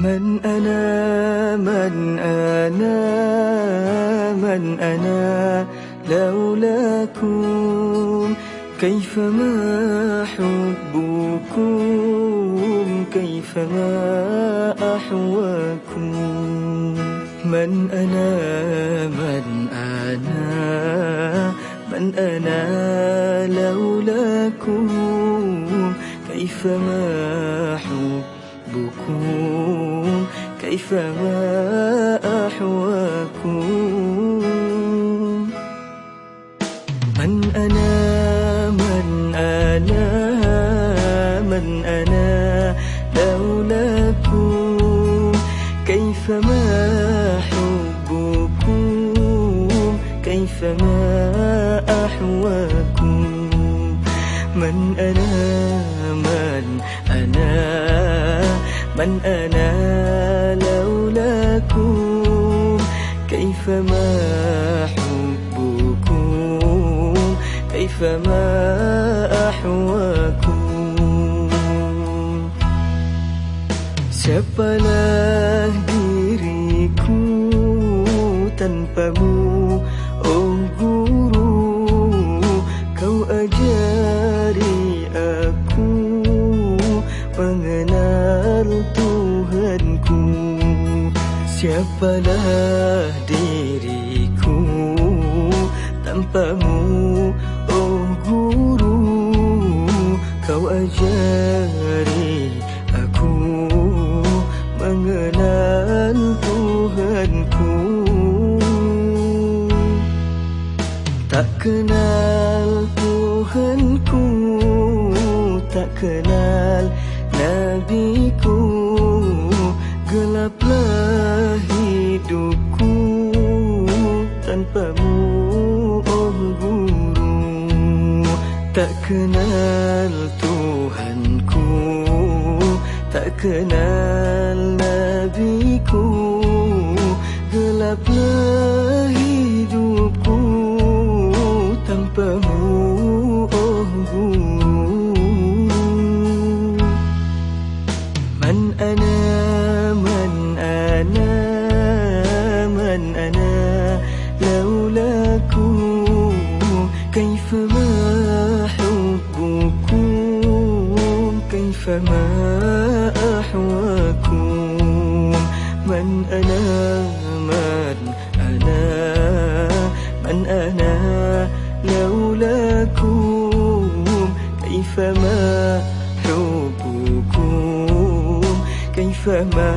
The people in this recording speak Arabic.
من أنا من أنا من أنا لولاكم كيفما حبكم كيفما أحواكم. من أنا من أنا من أنا لولاكم كيفما حبكم. كيفما أحواكم؟ من أنا من أنا من أنا لولاكم؟ كيفما حبكم؟ كيفما أحواكم؟ من أنا من من أنا لولاكم؟ كيفما حبكم؟ كيفما أحواكم؟ Siapalah diriku tanpamu Siapalah diriku tanpamu Oh guru Kau ajari aku mengenal Tuhanku. Tak kenal Tuhanku Tak kenal Nabiku Tanpamu oh guru Tak kenal Tuhanku Tak kenal Nabiku. Gelaplah لولاكم كيفما حبكم؟ كيفما أحواكم؟ من أنا؟ من أنا؟ من أنا؟ لولاكم كيفما حبكم؟ كيفما